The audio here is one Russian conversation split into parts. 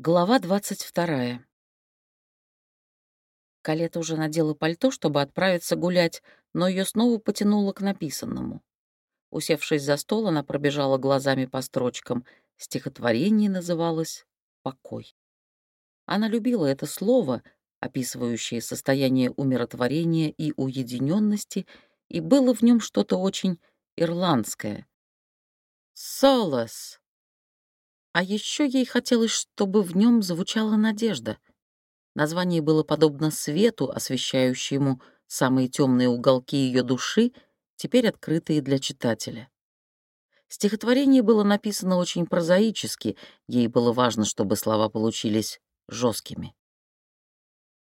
Глава двадцать вторая. Калета уже надела пальто, чтобы отправиться гулять, но ее снова потянуло к написанному. Усевшись за стол, она пробежала глазами по строчкам. Стихотворение называлось «Покой». Она любила это слово, описывающее состояние умиротворения и уединенности, и было в нем что-то очень ирландское. «Солос», а еще ей хотелось, чтобы в нем звучала надежда. Название было подобно свету, освещающему самые темные уголки ее души, теперь открытые для читателя. Стихотворение было написано очень прозаически, ей было важно, чтобы слова получились жесткими.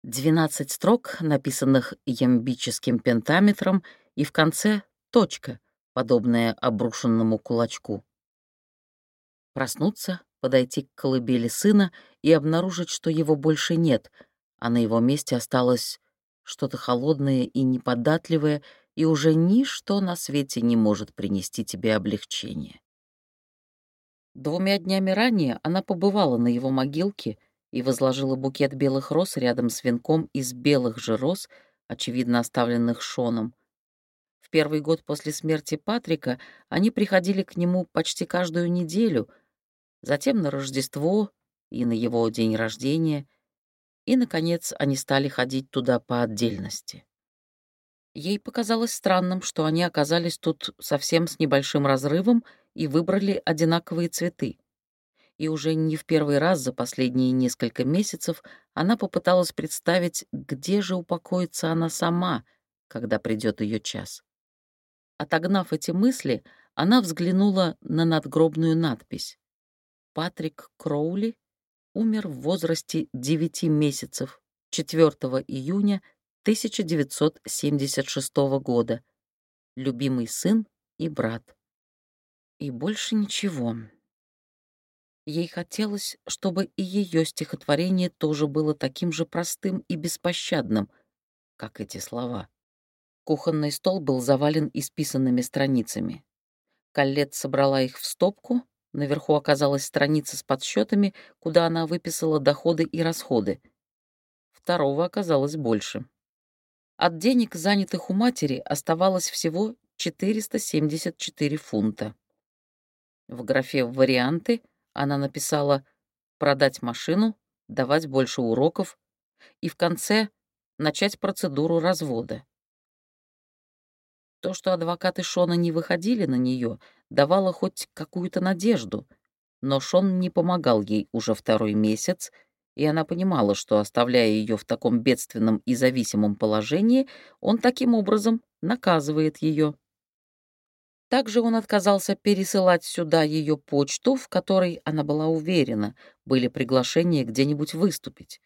Двенадцать строк, написанных ямбическим пентаметром, и в конце — точка, подобная обрушенному кулачку проснуться, подойти к колыбели сына и обнаружить, что его больше нет, а на его месте осталось что-то холодное и неподатливое, и уже ничто на свете не может принести тебе облегчение. Двумя днями ранее она побывала на его могилке и возложила букет белых роз рядом с венком из белых же роз, очевидно оставленных Шоном. В первый год после смерти Патрика они приходили к нему почти каждую неделю — затем на Рождество и на его день рождения, и, наконец, они стали ходить туда по отдельности. Ей показалось странным, что они оказались тут совсем с небольшим разрывом и выбрали одинаковые цветы. И уже не в первый раз за последние несколько месяцев она попыталась представить, где же упокоится она сама, когда придет ее час. Отогнав эти мысли, она взглянула на надгробную надпись. Патрик Кроули умер в возрасте 9 месяцев 4 июня 1976 года. Любимый сын и брат. И больше ничего. Ей хотелось, чтобы и ее стихотворение тоже было таким же простым и беспощадным, как эти слова. Кухонный стол был завален исписанными страницами. Каллет собрала их в стопку, Наверху оказалась страница с подсчетами, куда она выписала доходы и расходы. Второго оказалось больше. От денег, занятых у матери, оставалось всего 474 фунта. В графе «Варианты» она написала «продать машину», «давать больше уроков» и в конце «начать процедуру развода». То, что адвокаты Шона не выходили на нее, давало хоть какую-то надежду, но Шон не помогал ей уже второй месяц, и она понимала, что, оставляя ее в таком бедственном и зависимом положении, он таким образом наказывает ее. Также он отказался пересылать сюда ее почту, в которой, она была уверена, были приглашения где-нибудь выступить,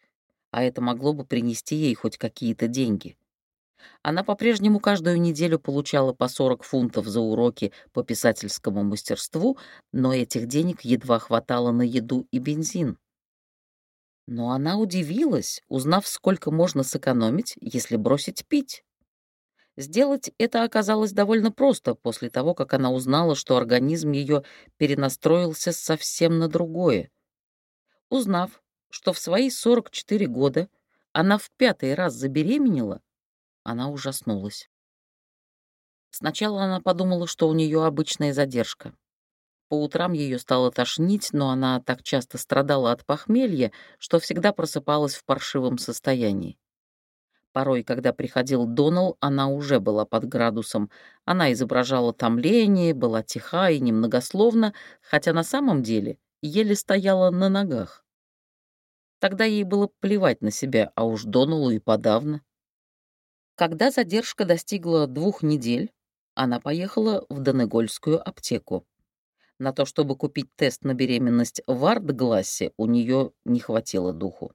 а это могло бы принести ей хоть какие-то деньги. Она по-прежнему каждую неделю получала по 40 фунтов за уроки по писательскому мастерству, но этих денег едва хватало на еду и бензин. Но она удивилась, узнав, сколько можно сэкономить, если бросить пить. Сделать это оказалось довольно просто после того, как она узнала, что организм ее перенастроился совсем на другое. Узнав, что в свои 44 года она в пятый раз забеременела, она ужаснулась. Сначала она подумала, что у нее обычная задержка. По утрам ее стало тошнить, но она так часто страдала от похмелья, что всегда просыпалась в паршивом состоянии. Порой, когда приходил Донал, она уже была под градусом. Она изображала томление, была тиха и немногословна, хотя на самом деле еле стояла на ногах. Тогда ей было плевать на себя, а уж Доналу и подавно. Когда задержка достигла двух недель, она поехала в Донегольскую аптеку. На то, чтобы купить тест на беременность в Артглассе, у нее не хватило духу.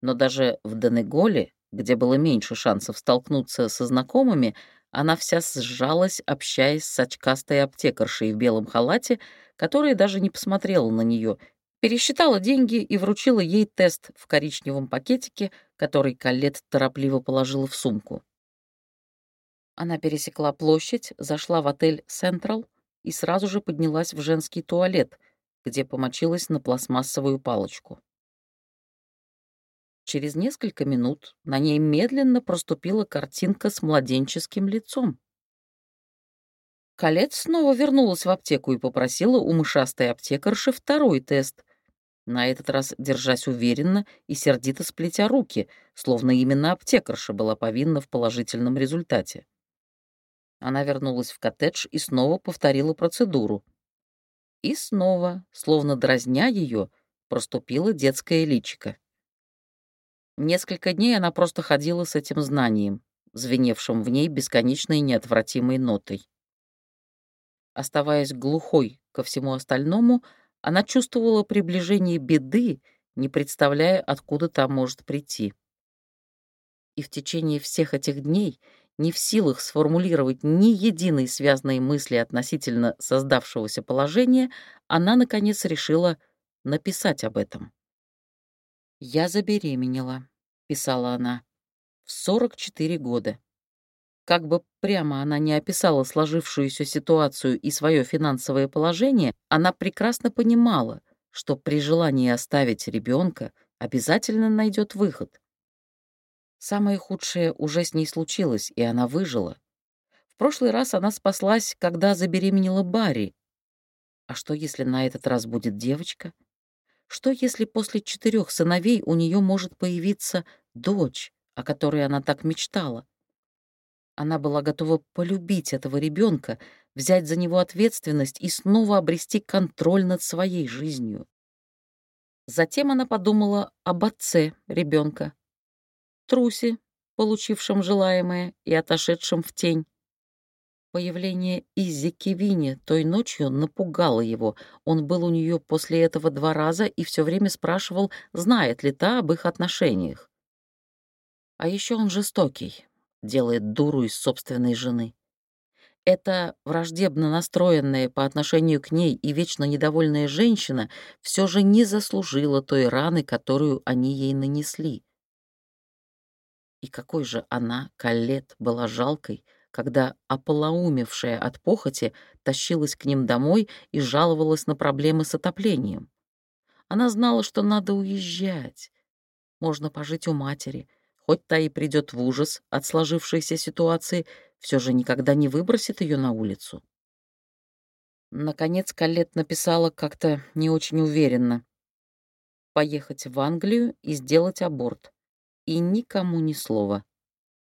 Но даже в Донеголе, где было меньше шансов столкнуться со знакомыми, она вся сжалась, общаясь с очкастой аптекаршей в белом халате, которая даже не посмотрела на нее пересчитала деньги и вручила ей тест в коричневом пакетике, который Калет торопливо положила в сумку. Она пересекла площадь, зашла в отель «Централ» и сразу же поднялась в женский туалет, где помочилась на пластмассовую палочку. Через несколько минут на ней медленно проступила картинка с младенческим лицом. Калет снова вернулась в аптеку и попросила у мышастой аптекарши второй тест, на этот раз держась уверенно и сердито сплетя руки, словно именно аптекарша была повинна в положительном результате. Она вернулась в коттедж и снова повторила процедуру. И снова, словно дразня ее, проступило детское личико. Несколько дней она просто ходила с этим знанием, звеневшим в ней бесконечной неотвратимой нотой. Оставаясь глухой ко всему остальному, она чувствовала приближение беды, не представляя, откуда та может прийти. И в течение всех этих дней, не в силах сформулировать ни единой связанной мысли относительно создавшегося положения, она, наконец, решила написать об этом. «Я забеременела», — писала она, — «в 44 года. Как бы прямо она не описала сложившуюся ситуацию и свое финансовое положение, она прекрасно понимала, что при желании оставить ребенка обязательно найдет выход. Самое худшее уже с ней случилось, и она выжила. В прошлый раз она спаслась, когда забеременела Барри. А что, если на этот раз будет девочка? Что, если после четырех сыновей у нее может появиться дочь, о которой она так мечтала? Она была готова полюбить этого ребенка, взять за него ответственность и снова обрести контроль над своей жизнью. Затем она подумала об отце ребенка, трусе, получившем желаемое и отошедшем в тень. Появление Изи Кевини той ночью напугало его. Он был у нее после этого два раза и все время спрашивал, знает ли та об их отношениях. А еще он жестокий, делает дуру из собственной жены. Эта враждебно настроенная по отношению к ней и вечно недовольная женщина все же не заслужила той раны, которую они ей нанесли. И какой же она, Калет, была жалкой, когда ополоумевшая от похоти тащилась к ним домой и жаловалась на проблемы с отоплением. Она знала, что надо уезжать. Можно пожить у матери — Хоть та и придет в ужас от сложившейся ситуации, все же никогда не выбросит ее на улицу. Наконец Калет написала как-то не очень уверенно. «Поехать в Англию и сделать аборт. И никому ни слова.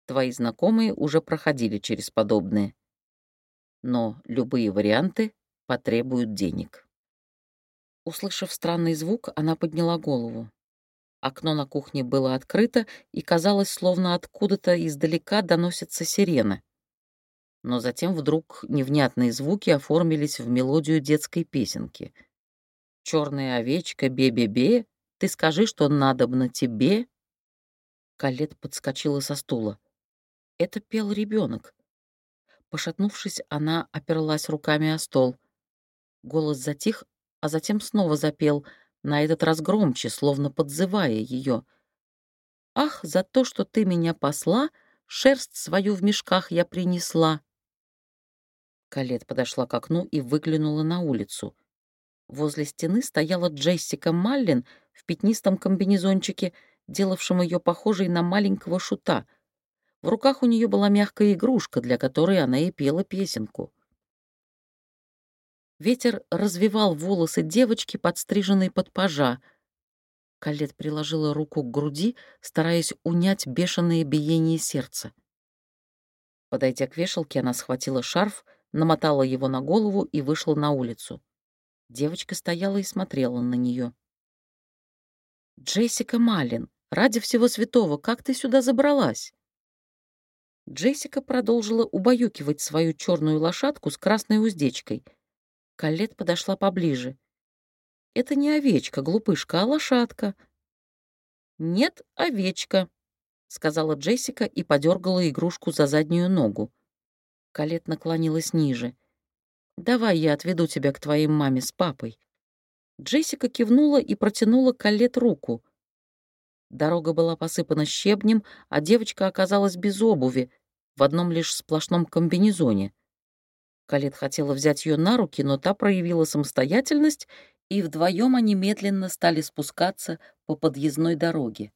Твои знакомые уже проходили через подобные. Но любые варианты потребуют денег». Услышав странный звук, она подняла голову. Окно на кухне было открыто, и казалось, словно откуда-то издалека доносятся сирены. Но затем вдруг невнятные звуки оформились в мелодию детской песенки. «Черная овечка, бе-бе-бе, ты скажи, что надобно тебе». Калет подскочила со стула. Это пел ребенок. Пошатнувшись, она оперлась руками о стол. Голос затих, а затем снова запел — на этот раз громче, словно подзывая ее. «Ах, за то, что ты меня посла, шерсть свою в мешках я принесла». Калет подошла к окну и выглянула на улицу. Возле стены стояла Джессика Маллин в пятнистом комбинезончике, делавшем ее похожей на маленького шута. В руках у нее была мягкая игрушка, для которой она и пела песенку. Ветер развивал волосы девочки, подстриженной под пажа. Калет приложила руку к груди, стараясь унять бешеное биение сердца. Подойдя к вешалке, она схватила шарф, намотала его на голову и вышла на улицу. Девочка стояла и смотрела на нее. «Джессика Малин, ради всего святого, как ты сюда забралась?» Джессика продолжила убаюкивать свою черную лошадку с красной уздечкой — Калет подошла поближе. «Это не овечка, глупышка, а лошадка». «Нет, овечка», — сказала Джессика и подергала игрушку за заднюю ногу. Калет наклонилась ниже. «Давай я отведу тебя к твоей маме с папой». Джессика кивнула и протянула Калет руку. Дорога была посыпана щебнем, а девочка оказалась без обуви, в одном лишь сплошном комбинезоне. Калет хотела взять ее на руки, но та проявила самостоятельность, и вдвоем они медленно стали спускаться по подъездной дороге.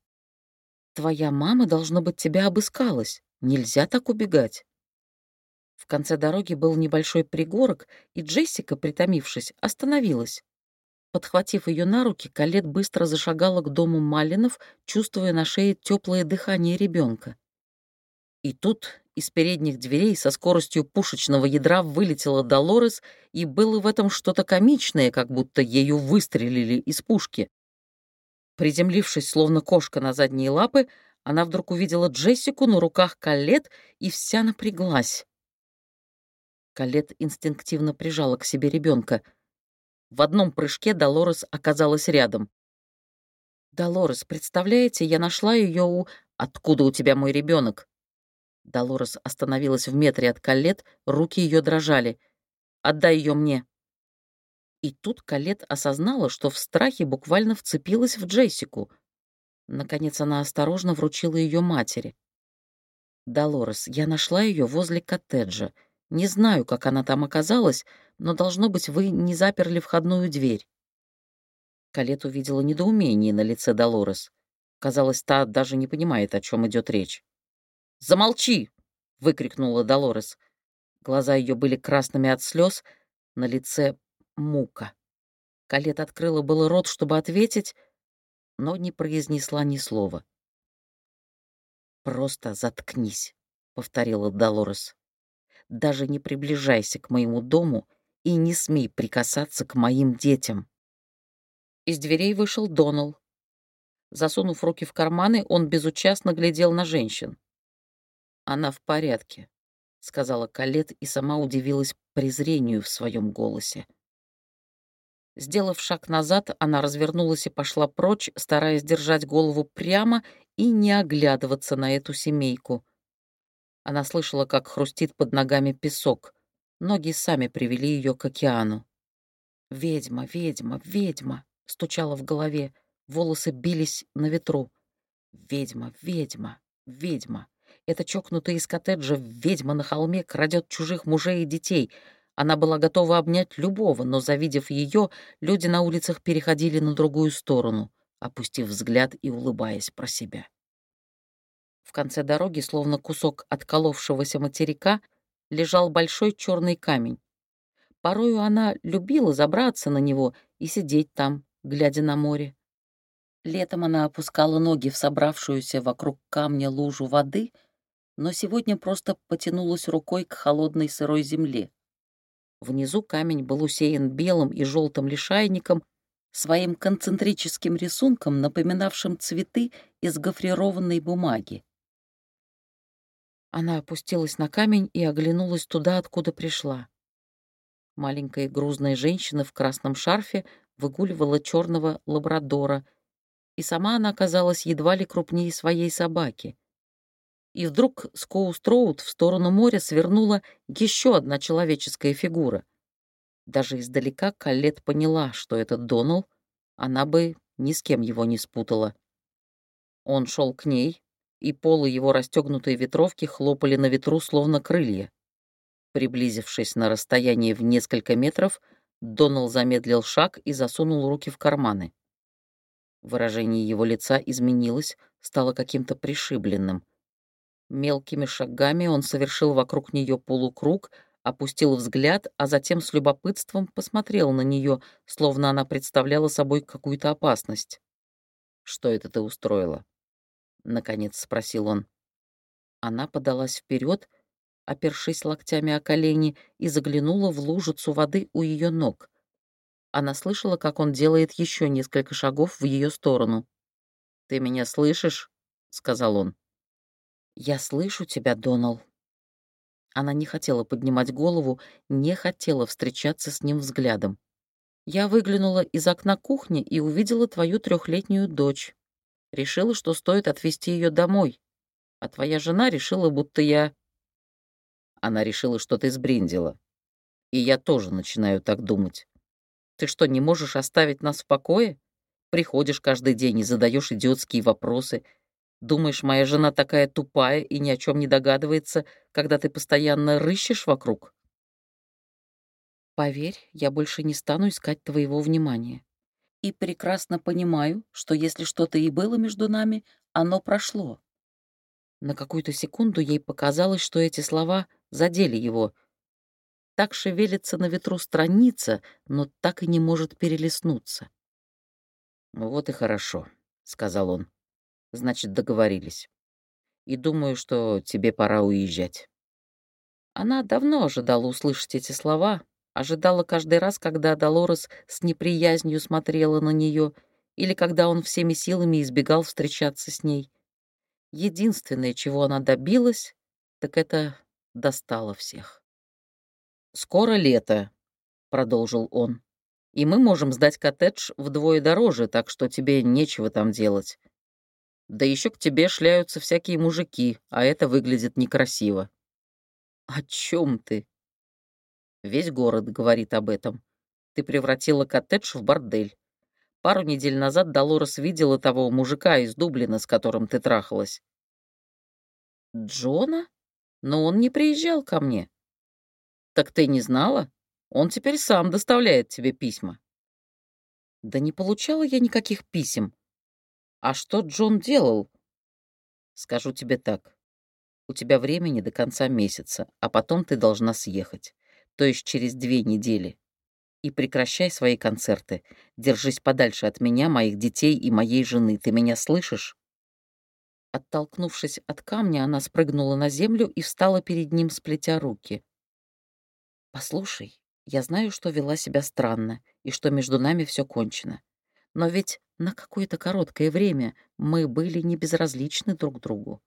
Твоя мама, должно быть, тебя обыскалась. Нельзя так убегать. В конце дороги был небольшой пригорок, и Джессика, притомившись, остановилась. Подхватив ее на руки, Калет быстро зашагала к дому Малинов, чувствуя на шее теплое дыхание ребенка. И тут из передних дверей со скоростью пушечного ядра вылетела Долорес, и было в этом что-то комичное, как будто ею выстрелили из пушки. Приземлившись, словно кошка на задние лапы, она вдруг увидела Джессику на руках Калет и вся напряглась. Калет инстинктивно прижала к себе ребенка. В одном прыжке Долорес оказалась рядом. «Долорес, представляете, я нашла ее у... Откуда у тебя мой ребенок? Долорес остановилась в метре от Калет, руки ее дрожали. «Отдай ее мне!» И тут Калет осознала, что в страхе буквально вцепилась в Джессику. Наконец она осторожно вручила ее матери. «Долорес, я нашла ее возле коттеджа. Не знаю, как она там оказалась, но, должно быть, вы не заперли входную дверь». Калет увидела недоумение на лице Долорес. Казалось, та даже не понимает, о чем идет речь. «Замолчи!» — выкрикнула Долорес. Глаза ее были красными от слез, на лице мука. Калет открыла было рот, чтобы ответить, но не произнесла ни слова. «Просто заткнись», — повторила Долорес. «Даже не приближайся к моему дому и не смей прикасаться к моим детям». Из дверей вышел Донал. Засунув руки в карманы, он безучастно глядел на женщин. «Она в порядке», — сказала Калет и сама удивилась презрению в своем голосе. Сделав шаг назад, она развернулась и пошла прочь, стараясь держать голову прямо и не оглядываться на эту семейку. Она слышала, как хрустит под ногами песок. Ноги сами привели ее к океану. «Ведьма, ведьма, ведьма!» — стучала в голове. Волосы бились на ветру. «Ведьма, ведьма, ведьма!» Эта чокнутая из коттеджа ведьма на холме крадет чужих мужей и детей — она была готова обнять любого, но, завидев ее, люди на улицах переходили на другую сторону, опустив взгляд и улыбаясь про себя. В конце дороги, словно кусок отколовшегося материка, лежал большой черный камень. Порою она любила забраться на него и сидеть там, глядя на море. Летом она опускала ноги в собравшуюся вокруг камня лужу воды, но сегодня просто потянулась рукой к холодной сырой земле. Внизу камень был усеян белым и желтым лишайником, своим концентрическим рисунком, напоминавшим цветы из гофрированной бумаги. Она опустилась на камень и оглянулась туда, откуда пришла. Маленькая грузная женщина в красном шарфе выгуливала черного лабрадора, и сама она оказалась едва ли крупнее своей собаки. И вдруг с Коустроуд в сторону моря свернула еще одна человеческая фигура. Даже издалека Каллет поняла, что это Донал, она бы ни с кем его не спутала. Он шел к ней, и полы его расстегнутой ветровки хлопали на ветру, словно крылья. Приблизившись на расстояние в несколько метров, Донал замедлил шаг и засунул руки в карманы. Выражение его лица изменилось, стало каким-то пришибленным. Мелкими шагами он совершил вокруг нее полукруг, опустил взгляд, а затем с любопытством посмотрел на нее, словно она представляла собой какую-то опасность. «Что это ты устроила?» — наконец спросил он. Она подалась вперед, опершись локтями о колени, и заглянула в лужицу воды у ее ног. Она слышала, как он делает еще несколько шагов в ее сторону. «Ты меня слышишь?» — сказал он. «Я слышу тебя, Донал». Она не хотела поднимать голову, не хотела встречаться с ним взглядом. «Я выглянула из окна кухни и увидела твою трехлетнюю дочь. Решила, что стоит отвезти ее домой. А твоя жена решила, будто я...» Она решила, что ты сбрендила. И я тоже начинаю так думать. Ты что, не можешь оставить нас в покое? Приходишь каждый день и задаешь идиотские вопросы — Думаешь, моя жена такая тупая и ни о чем не догадывается, когда ты постоянно рыщешь вокруг? Поверь, я больше не стану искать твоего внимания. И прекрасно понимаю, что если что-то и было между нами, Оно прошло. На какую-то секунду ей показалось, что эти слова задели его. Так шевелится на ветру страница, но так и не может перелеснуться. «Ну «Вот и хорошо», — сказал он. «Значит, договорились. И думаю, что тебе пора уезжать». Она давно ожидала услышать эти слова, ожидала каждый раз, когда Долорес с неприязнью смотрела на нее или когда он всеми силами избегал встречаться с ней. Единственное, чего она добилась, так это достала всех. «Скоро лето», — продолжил он, — «и мы можем сдать коттедж вдвое дороже, так что тебе нечего там делать. Да еще к тебе шляются всякие мужики, а это выглядит некрасиво». «О чем ты?» «Весь город говорит об этом. Ты превратила коттедж в бордель. Пару недель назад Долорес видела того мужика из Дублина, с которым ты трахалась. Джона? Но он не приезжал ко мне. Так ты не знала? Он теперь сам доставляет тебе письма. Да не получала я никаких писем. А что Джон делал? Скажу тебе так. У тебя времени до конца месяца, а потом ты должна съехать. То есть через две недели и прекращай свои концерты. Держись подальше от меня, моих детей и моей жены. Ты меня слышишь?» Оттолкнувшись от камня, она спрыгнула на землю и встала перед ним, сплетя руки. «Послушай, я знаю, что вела себя странно и что между нами все кончено. Но ведь на какое-то короткое время мы были не безразличны друг другу.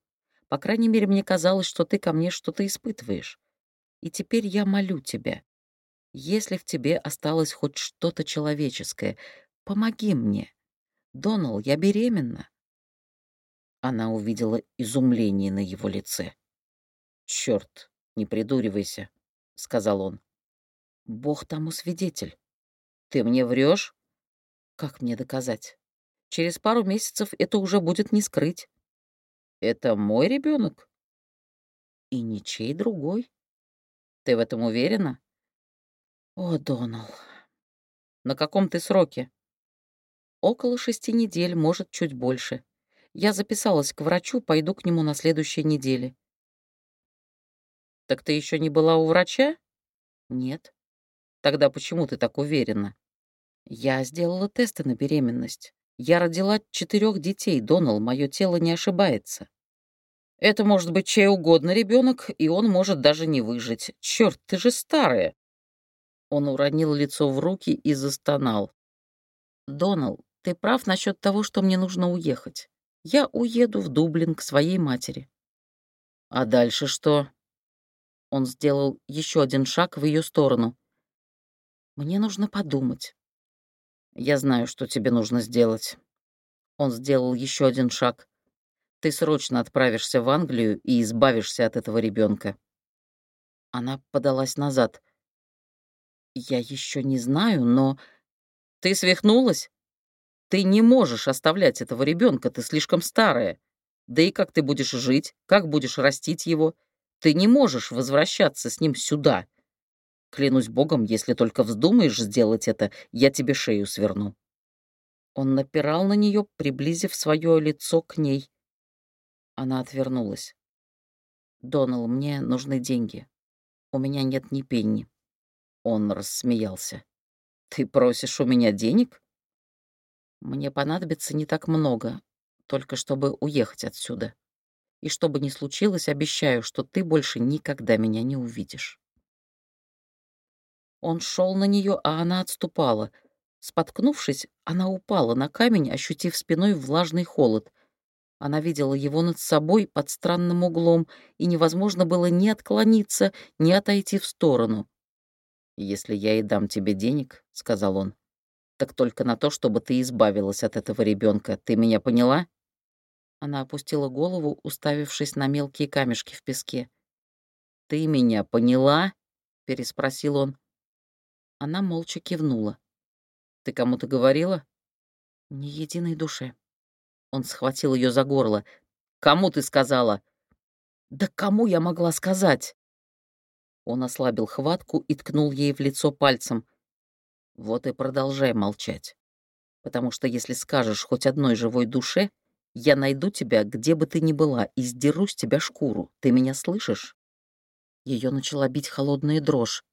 По крайней мере, мне казалось, что ты ко мне что-то испытываешь. И теперь я молю тебя, если в тебе осталось хоть что-то человеческое, помоги мне. Донал, я беременна. Она увидела изумление на его лице. Черт, не придуривайся, сказал он. Бог тому свидетель. Ты мне врешь? Как мне доказать? Через пару месяцев это уже будет не скрыть. Это мой ребенок? И ничей другой. Ты в этом уверена? О, Донал. На каком ты сроке? Около шести недель, может, чуть больше. Я записалась к врачу, пойду к нему на следующей неделе. Так ты еще не была у врача? Нет. Тогда почему ты так уверена? Я сделала тесты на беременность. Я родила четырех детей, Донал, мое тело не ошибается. Это может быть чей угодно ребенок, и он может даже не выжить. Черт, ты же старая. Он уронил лицо в руки и застонал. «Донал, ты прав насчет того, что мне нужно уехать. Я уеду в Дублин к своей матери». «А дальше что?» Он сделал еще один шаг в ее сторону. «Мне нужно подумать». «Я знаю, что тебе нужно сделать». Он сделал еще один шаг. «Ты срочно отправишься в Англию и избавишься от этого ребенка. Она подалась назад — я еще не знаю, но... Ты свихнулась? Ты не можешь оставлять этого ребенка, ты слишком старая. Да и как ты будешь жить, как будешь растить его? Ты не можешь возвращаться с ним сюда. Клянусь богом, если только вздумаешь сделать это, я тебе шею сверну. Он напирал на нее, приблизив свое лицо к ней. Она отвернулась. «Донал, мне нужны деньги. У меня нет ни пенни». Он рассмеялся. «Ты просишь у меня денег?» «Мне понадобится не так много, только чтобы уехать отсюда. И что бы ни случилось, обещаю, что ты больше никогда меня не увидишь». Он шел на нее, а она отступала. Споткнувшись, она упала на камень, ощутив спиной влажный холод. Она видела его над собой под странным углом, и невозможно было ни отклониться, ни отойти в сторону. «Если я и дам тебе денег», — сказал он, — «так только на то, чтобы ты избавилась от этого ребенка. Ты меня поняла?» Она опустила голову, уставившись на мелкие камешки в песке. «Ты меня поняла?» — переспросил он. Она молча кивнула. «Ты кому-то говорила?» «Ни единой душе». Он схватил ее за горло. «Кому ты сказала?» «Да кому я могла сказать?» Он ослабил хватку и ткнул ей в лицо пальцем. «Вот и продолжай молчать. Потому что если скажешь хоть одной живой душе, Я найду тебя, где бы ты ни была, и сдеру с тебя шкуру. Ты меня слышишь?» Ее начала бить холодная дрожь.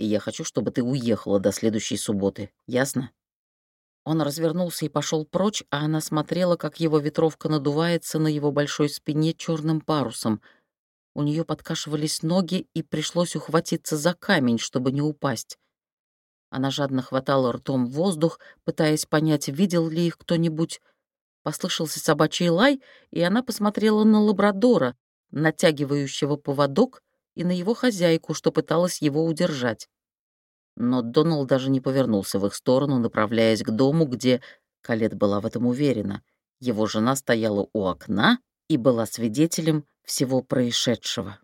«И я хочу, чтобы ты уехала до следующей субботы. Ясно?» Он развернулся и пошел прочь, а она смотрела, как его ветровка надувается на его большой спине черным парусом. У нее подкашивались ноги, и пришлось ухватиться за камень, чтобы не упасть. Она жадно хватала ртом воздух, пытаясь понять, видел ли их кто-нибудь. Послышался собачий лай, и она посмотрела на лабрадора, натягивающего поводок, и на его хозяйку, что пыталась его удержать. Но Доналд даже не повернулся в их сторону, направляясь к дому, где, Калет была в этом уверена, его жена стояла у окна и была свидетелем всего происшедшего.